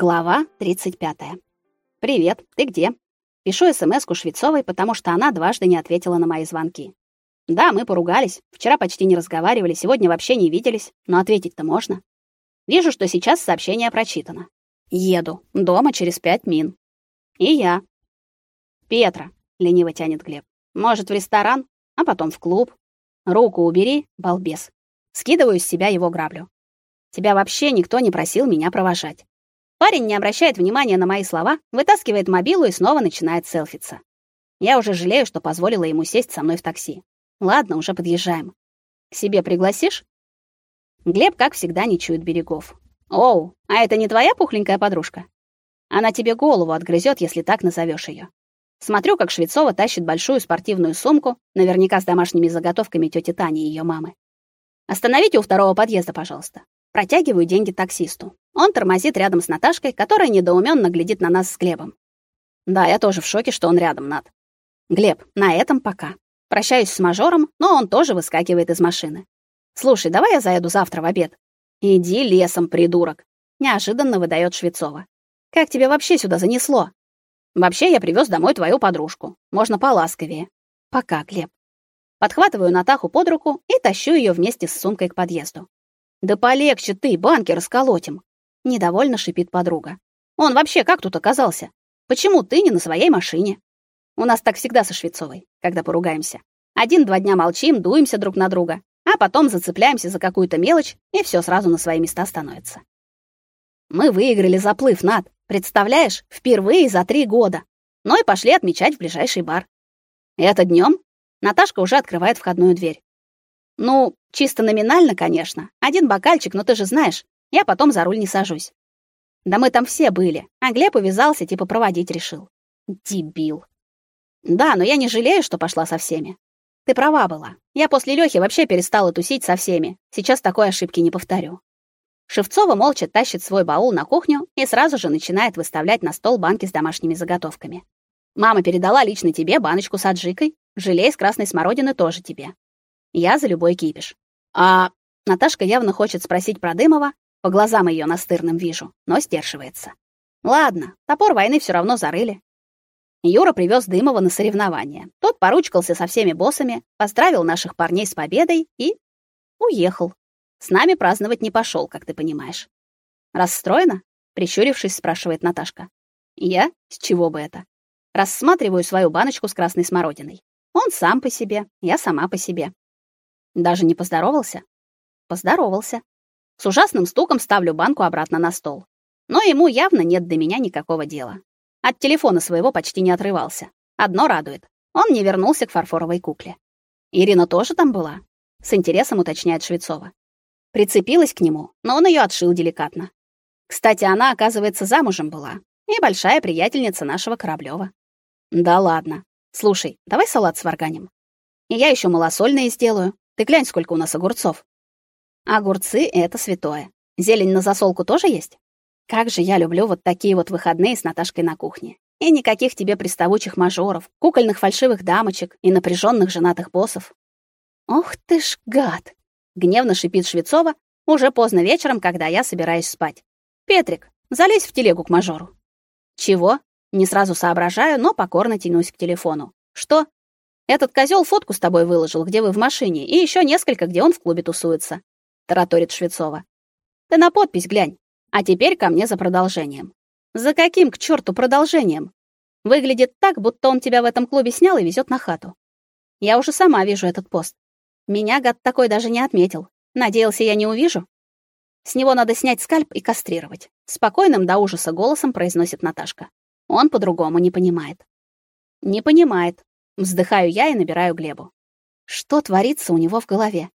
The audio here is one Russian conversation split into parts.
Глава 35. Привет, ты где? Пишу СМСку Швецовой, потому что она дважды не ответила на мои звонки. Да, мы поругались. Вчера почти не разговаривали, сегодня вообще не виделись, но ответить-то можно. Вижу, что сейчас сообщение прочитано. Еду. Дома через пять мин. И я. Петра, лениво тянет Глеб. Может, в ресторан, а потом в клуб. Руку убери, балбес. Скидываю с себя его граблю. Тебя вообще никто не просил меня провожать. Парень не обращает внимания на мои слова, вытаскивает мобилу и снова начинает селфиться. Я уже жалею, что позволила ему сесть со мной в такси. Ладно, уже подъезжаем. К себе пригласишь? Глеб, как всегда, не чует берегов. Оу, а это не твоя пухленькая подружка? Она тебе голову отгрызет, если так назовешь ее. Смотрю, как Швецова тащит большую спортивную сумку, наверняка с домашними заготовками тети Тани и ее мамы. Остановите у второго подъезда, пожалуйста. Протягиваю деньги таксисту. Он тормозит рядом с Наташкой, которая недоуменно глядит на нас с Глебом. Да, я тоже в шоке, что он рядом, Над. Глеб, на этом пока. Прощаюсь с мажором, но он тоже выскакивает из машины. Слушай, давай я заеду завтра в обед. Иди лесом, придурок, неожиданно выдает Швецова. Как тебе вообще сюда занесло? Вообще я привез домой твою подружку. Можно поласковее. Пока, Глеб. Подхватываю Натаху под руку и тащу ее вместе с сумкой к подъезду. Да полегче ты, банки расколотим недовольно шипит подруга. Он вообще как тут оказался? Почему ты не на своей машине? У нас так всегда со Швецовой, когда поругаемся. Один-два дня молчим, дуемся друг на друга, а потом зацепляемся за какую-то мелочь, и все сразу на свои места становится. Мы выиграли заплыв, Над. Представляешь, впервые за три года. Ну и пошли отмечать в ближайший бар. Это днем? Наташка уже открывает входную дверь. Ну, чисто номинально, конечно. Один бокальчик, но ты же знаешь, я потом за руль не сажусь. Да мы там все были, а Глеб увязался, типа проводить решил. Дебил. Да, но я не жалею, что пошла со всеми. Ты права была. Я после Лёхи вообще перестала тусить со всеми. Сейчас такой ошибки не повторю. Шевцова молча тащит свой баул на кухню и сразу же начинает выставлять на стол банки с домашними заготовками. Мама передала лично тебе баночку с аджикой, желе из красной смородины тоже тебе. Я за любой кипиш. А Наташка явно хочет спросить про Дымова, по глазам ее настырным вижу, но сдерживается. Ладно, топор войны все равно зарыли. Юра привез Дымова на соревнования. Тот поручкался со всеми боссами, поздравил наших парней с победой и уехал. С нами праздновать не пошел, как ты понимаешь. Расстроена? прищурившись, спрашивает Наташка. Я? С чего бы это? Рассматриваю свою баночку с красной смородиной. Он сам по себе, я сама по себе. Даже не поздоровался? Поздоровался. С ужасным стуком ставлю банку обратно на стол. Но ему явно нет до меня никакого дела. От телефона своего почти не отрывался. Одно радует. Он не вернулся к фарфоровой кукле. Ирина тоже там была? С интересом уточняет Швецова. Прицепилась к нему, но он ее отшил деликатно. Кстати, она, оказывается, замужем была. И большая приятельница нашего Кораблёва. Да ладно. Слушай, давай салат сварганим. И я еще малосольные сделаю. Ты глянь, сколько у нас огурцов. Огурцы — это святое. Зелень на засолку тоже есть? Как же я люблю вот такие вот выходные с Наташкой на кухне. И никаких тебе приставучих мажоров, кукольных фальшивых дамочек и напряженных женатых боссов. Ох ты ж гад! Гневно шипит Швецова уже поздно вечером, когда я собираюсь спать. Петрик, залезь в телегу к мажору. Чего? Не сразу соображаю, но покорно тянусь к телефону. Что? Этот козел фотку с тобой выложил, где вы в машине, и еще несколько, где он в клубе тусуется тараторит Швецова. Ты на подпись глянь. А теперь ко мне за продолжением. За каким к черту продолжением? Выглядит так, будто он тебя в этом клубе снял и везет на хату. Я уже сама вижу этот пост. Меня гад такой даже не отметил. Надеялся, я не увижу. С него надо снять скальп и кастрировать. Спокойным до ужаса голосом произносит Наташка. Он по-другому не понимает. Не понимает. Вздыхаю я и набираю Глебу. Что творится у него в голове?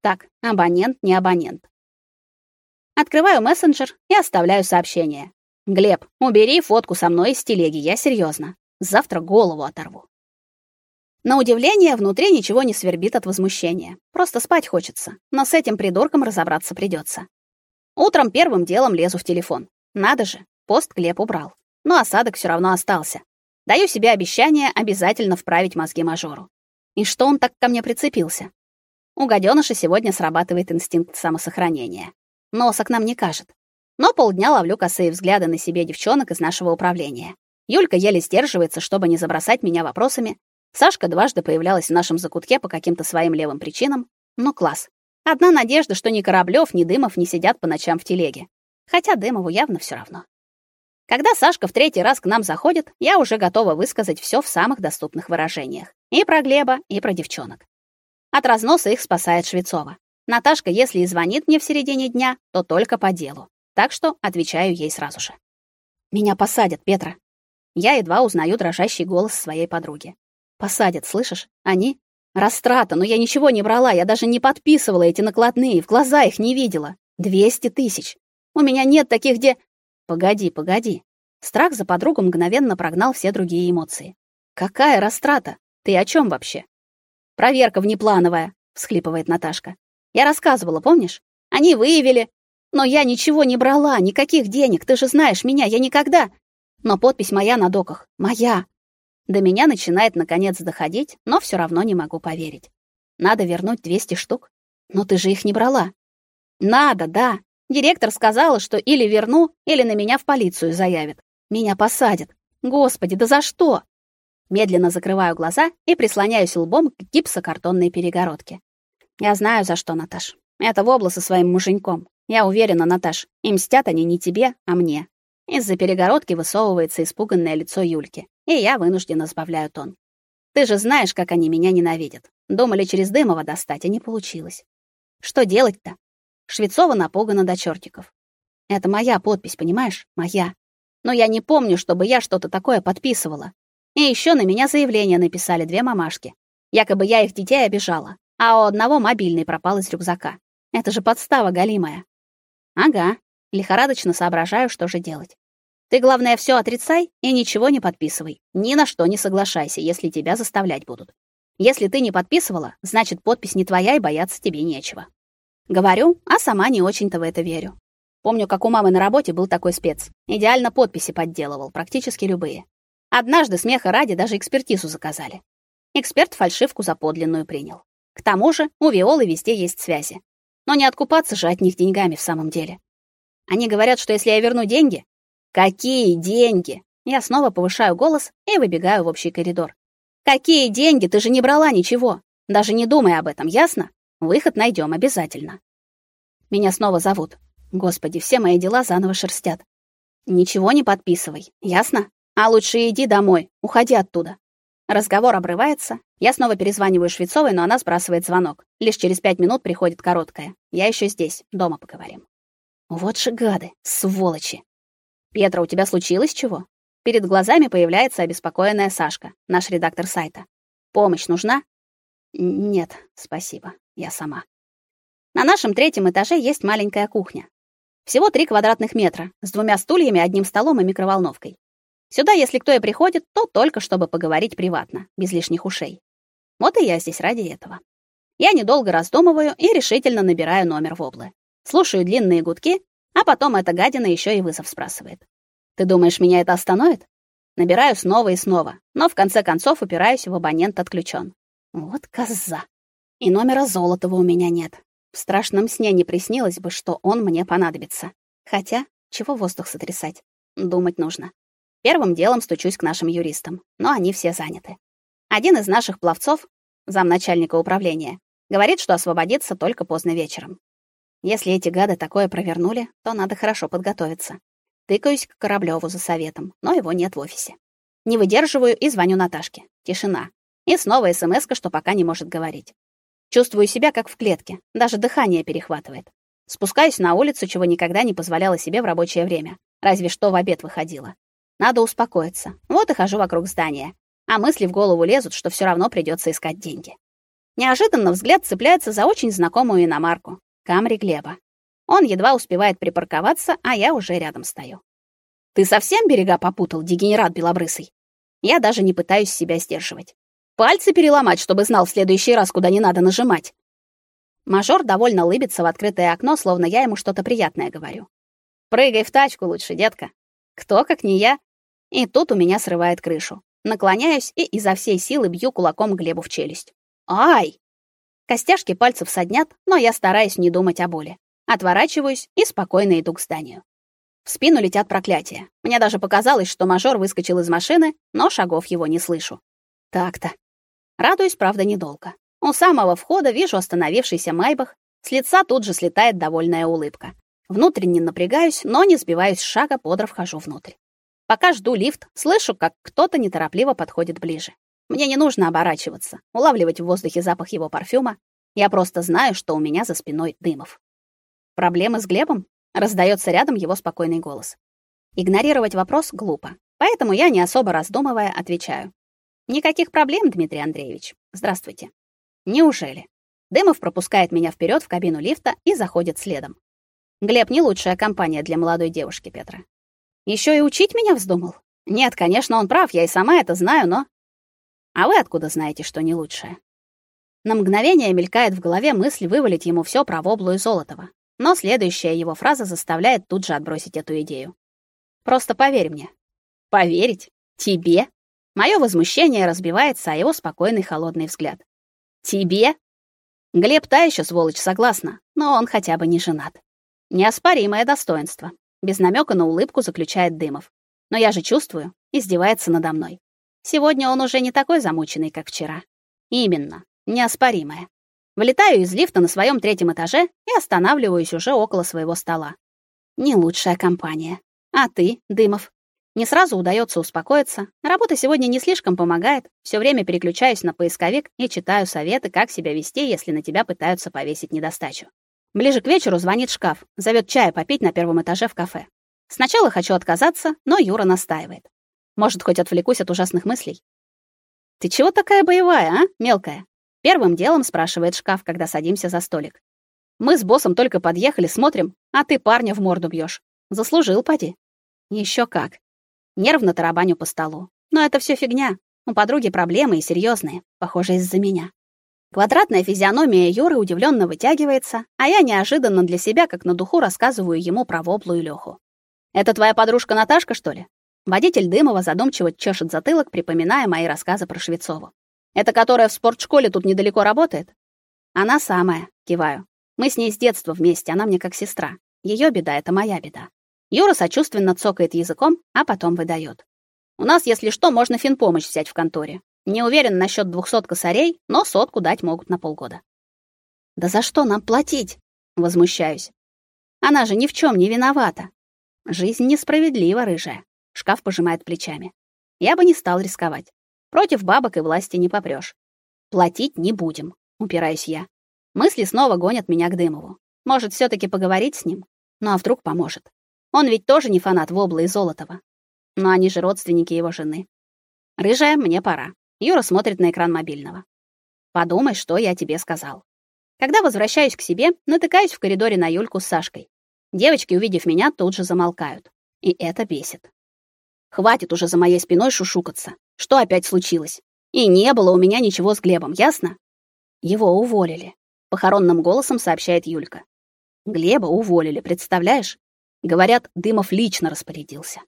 Так, абонент, не абонент. Открываю мессенджер и оставляю сообщение. Глеб, убери фотку со мной из телеги, я серьезно. Завтра голову оторву. На удивление, внутри ничего не свербит от возмущения. Просто спать хочется, но с этим придурком разобраться придется. Утром первым делом лезу в телефон. Надо же, пост Глеб убрал. Но осадок все равно остался. Даю себе обещание обязательно вправить мозги мажору. И что он так ко мне прицепился? У гаденыша сегодня срабатывает инстинкт самосохранения. Носа к нам не кажет. Но полдня ловлю косые взгляды на себе девчонок из нашего управления. Юлька еле сдерживается, чтобы не забросать меня вопросами. Сашка дважды появлялась в нашем закутке по каким-то своим левым причинам. Ну класс. Одна надежда, что ни Кораблёв, ни Дымов не сидят по ночам в телеге. Хотя Дымову явно все равно. Когда Сашка в третий раз к нам заходит, я уже готова высказать все в самых доступных выражениях. И про Глеба, и про девчонок. От разноса их спасает Швецова. Наташка, если и звонит мне в середине дня, то только по делу. Так что отвечаю ей сразу же. Меня посадят, Петра. Я едва узнаю дрожащий голос своей подруги. Посадят, слышишь? Они растрата, но я ничего не брала, я даже не подписывала эти накладные, в глаза их не видела. Двести тысяч. У меня нет таких де... Погоди, погоди. Страх за подругу мгновенно прогнал все другие эмоции. Какая растрата? Ты о чем вообще? Проверка внеплановая, всхлипывает Наташка. Я рассказывала, помнишь? Они выявили, но я ничего не брала, никаких денег, ты же знаешь меня, я никогда. Но подпись моя на доках, моя. До меня начинает наконец доходить, но все равно не могу поверить. Надо вернуть 200 штук. Но ты же их не брала. Надо, да. Директор сказала, что или верну, или на меня в полицию заявят. Меня посадят. Господи, да за что? Медленно закрываю глаза и прислоняюсь лбом к гипсокартонной перегородке. Я знаю, за что, Наташ. Это вобла со своим муженьком. Я уверена, Наташ, им мстят они не тебе, а мне. Из-за перегородки высовывается испуганное лицо Юльки, и я вынуждена сбавляю тон. Ты же знаешь, как они меня ненавидят. Думали через Дымова достать, а не получилось. Что делать-то? Швецова напугана до чертиков. Это моя подпись, понимаешь? Моя. Но я не помню, чтобы я что-то такое подписывала. И еще на меня заявление написали две мамашки. Якобы я их детей обижала а у одного мобильный пропал из рюкзака. Это же подстава галимая. Ага, лихорадочно соображаю, что же делать. Ты, главное, все отрицай и ничего не подписывай. Ни на что не соглашайся, если тебя заставлять будут. Если ты не подписывала, значит, подпись не твоя и бояться тебе нечего. Говорю, а сама не очень-то в это верю. Помню, как у мамы на работе был такой спец. Идеально подписи подделывал, практически любые. Однажды смеха ради даже экспертизу заказали. Эксперт фальшивку за подлинную принял. К тому же, у Виолы везде есть связи. Но не откупаться же от них деньгами в самом деле. Они говорят, что если я верну деньги... Какие деньги? Я снова повышаю голос и выбегаю в общий коридор. Какие деньги? Ты же не брала ничего. Даже не думай об этом, ясно? Выход найдем обязательно. Меня снова зовут. Господи, все мои дела заново шерстят. Ничего не подписывай, ясно? А лучше иди домой, уходи оттуда. Разговор обрывается. Я снова перезваниваю Швецовой, но она сбрасывает звонок. Лишь через пять минут приходит короткая. Я еще здесь, дома поговорим. Вот же гады, сволочи. Петра, у тебя случилось чего? Перед глазами появляется обеспокоенная Сашка, наш редактор сайта. Помощь нужна? Нет, спасибо. Я сама. На нашем третьем этаже есть маленькая кухня. Всего три квадратных метра, с двумя стульями, одним столом и микроволновкой. Сюда, если кто и приходит, то только чтобы поговорить приватно, без лишних ушей. Вот и я здесь ради этого. Я недолго раздумываю и решительно набираю номер Воблы. Слушаю длинные гудки, а потом эта гадина еще и вызов спрашивает. Ты думаешь, меня это остановит? Набираю снова и снова, но в конце концов упираюсь в абонент отключен. Вот коза. И номера Золотого у меня нет. В страшном сне не приснилось бы, что он мне понадобится. Хотя, чего воздух сотрясать? Думать нужно. Первым делом стучусь к нашим юристам, но они все заняты. Один из наших пловцов, замначальника управления, говорит, что освободится только поздно вечером. Если эти гады такое провернули, то надо хорошо подготовиться. Тыкаюсь к Кораблёву за советом, но его нет в офисе. Не выдерживаю и звоню Наташке. Тишина. И снова смска, что пока не может говорить. Чувствую себя как в клетке, даже дыхание перехватывает. Спускаюсь на улицу, чего никогда не позволяла себе в рабочее время, разве что в обед выходила. Надо успокоиться. Вот и хожу вокруг здания. А мысли в голову лезут, что все равно придется искать деньги. Неожиданно взгляд цепляется за очень знакомую иномарку Камри Глеба. Он едва успевает припарковаться, а я уже рядом стою. Ты совсем берега попутал, дегенерат белобрысый? Я даже не пытаюсь себя сдерживать. Пальцы переломать, чтобы знал в следующий раз, куда не надо нажимать. Мажор довольно улыбится в открытое окно, словно я ему что-то приятное говорю. Прыгай в тачку лучше, детка. Кто, как не я, и тут у меня срывает крышу. Наклоняюсь и изо всей силы бью кулаком Глебу в челюсть. Ай! Костяшки пальцев саднят, но я стараюсь не думать о боли. Отворачиваюсь и спокойно иду к зданию. В спину летят проклятия. Мне даже показалось, что мажор выскочил из машины, но шагов его не слышу. Так-то. Радуюсь, правда, недолго. У самого входа вижу остановившийся Майбах, с лица тут же слетает довольная улыбка. Внутренне напрягаюсь, но не сбиваюсь с шага, бодро вхожу внутрь. Пока жду лифт, слышу, как кто-то неторопливо подходит ближе. Мне не нужно оборачиваться, улавливать в воздухе запах его парфюма. Я просто знаю, что у меня за спиной Дымов. Проблемы с Глебом? Раздается рядом его спокойный голос. Игнорировать вопрос глупо, поэтому я, не особо раздумывая, отвечаю. Никаких проблем, Дмитрий Андреевич. Здравствуйте. Неужели? Дымов пропускает меня вперед в кабину лифта и заходит следом. Глеб не лучшая компания для молодой девушки, Петра. Еще и учить меня вздумал? Нет, конечно, он прав, я и сама это знаю, но А вы откуда знаете, что не лучшая? На мгновение мелькает в голове мысль вывалить ему все про Воблу и Золотова. Но следующая его фраза заставляет тут же отбросить эту идею. Просто поверь мне. Поверить? Тебе? Мое возмущение разбивается о его спокойный холодный взгляд. Тебе? Глеб та еще сволочь, согласна, но он хотя бы не женат. Неоспоримое достоинство. Без намека на улыбку заключает Дымов. Но я же чувствую, издевается надо мной. Сегодня он уже не такой замученный, как вчера. Именно, неоспоримое. Вылетаю из лифта на своем третьем этаже и останавливаюсь уже около своего стола. Не лучшая компания. А ты, Дымов? Не сразу удается успокоиться. Работа сегодня не слишком помогает. Все время переключаюсь на поисковик и читаю советы, как себя вести, если на тебя пытаются повесить недостачу. Ближе к вечеру звонит шкаф, зовет чая попить на первом этаже в кафе. Сначала хочу отказаться, но Юра настаивает. Может, хоть отвлекусь от ужасных мыслей. Ты чего такая боевая, а, мелкая? Первым делом спрашивает шкаф, когда садимся за столик. Мы с боссом только подъехали, смотрим, а ты парня в морду бьешь. Заслужил, поди. Еще как. Нервно тарабаню по столу. Но это все фигня. У подруги проблемы и серьезные, похоже, из-за меня. Квадратная физиономия Юры удивленно вытягивается, а я неожиданно для себя, как на духу, рассказываю ему про Воблу и Леху. «Это твоя подружка Наташка, что ли?» Водитель Дымова задумчиво чешет затылок, припоминая мои рассказы про Швецову. Это которая в спортшколе тут недалеко работает? Она самая, киваю. Мы с ней с детства вместе, она мне как сестра. Ее беда это моя беда. Юра сочувственно цокает языком, а потом выдает. У нас, если что, можно финпомощь взять в конторе. Не уверен насчет двухсот косарей, но сотку дать могут на полгода. Да за что нам платить? Возмущаюсь. Она же ни в чем не виновата. Жизнь несправедлива, рыжая. Шкаф пожимает плечами. Я бы не стал рисковать. Против бабок и власти не попрёшь. Платить не будем, упираюсь я. Мысли снова гонят меня к Дымову. Может, все таки поговорить с ним? Ну а вдруг поможет? Он ведь тоже не фанат Вобла и Золотова. Но они же родственники его жены. Рыжая, мне пора. Юра смотрит на экран мобильного. Подумай, что я тебе сказал. Когда возвращаюсь к себе, натыкаюсь в коридоре на Юльку с Сашкой. Девочки, увидев меня, тут же замолкают. И это бесит. Хватит уже за моей спиной шушукаться. Что опять случилось? И не было у меня ничего с Глебом, ясно? Его уволили, похоронным голосом сообщает Юлька. Глеба уволили, представляешь? Говорят, Дымов лично распорядился.